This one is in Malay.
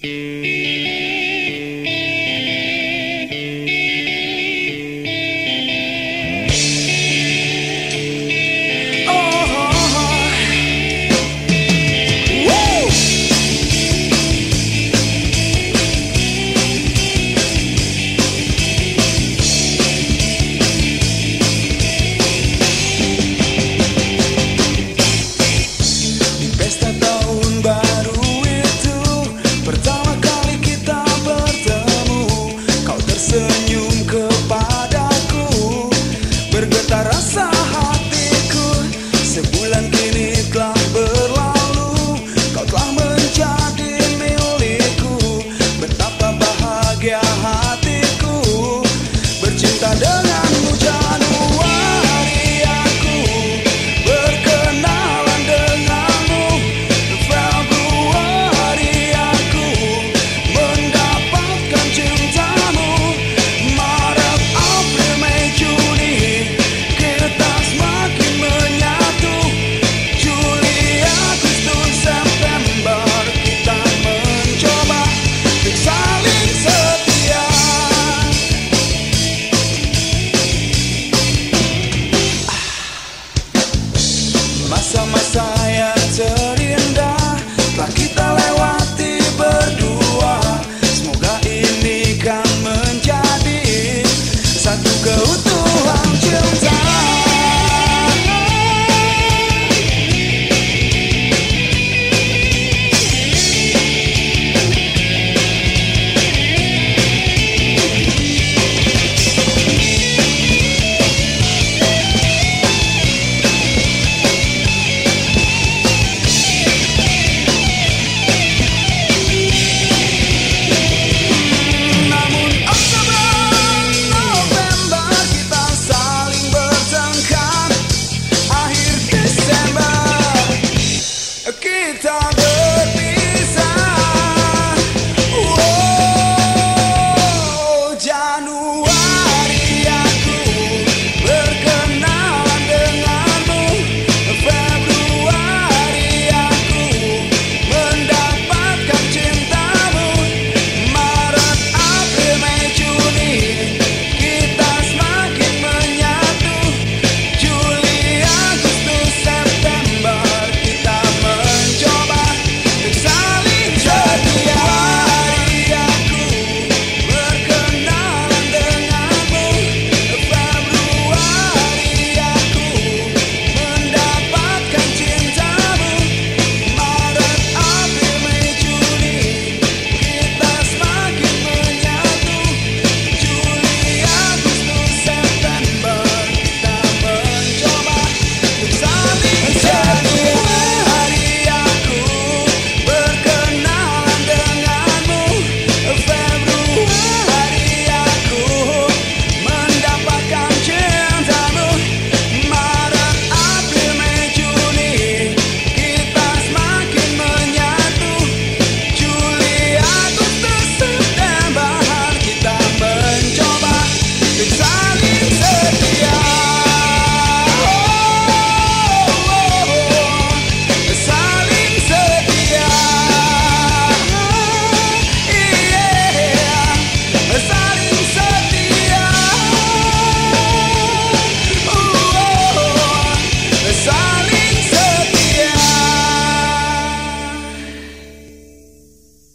Música rasa hatiku. Sebulan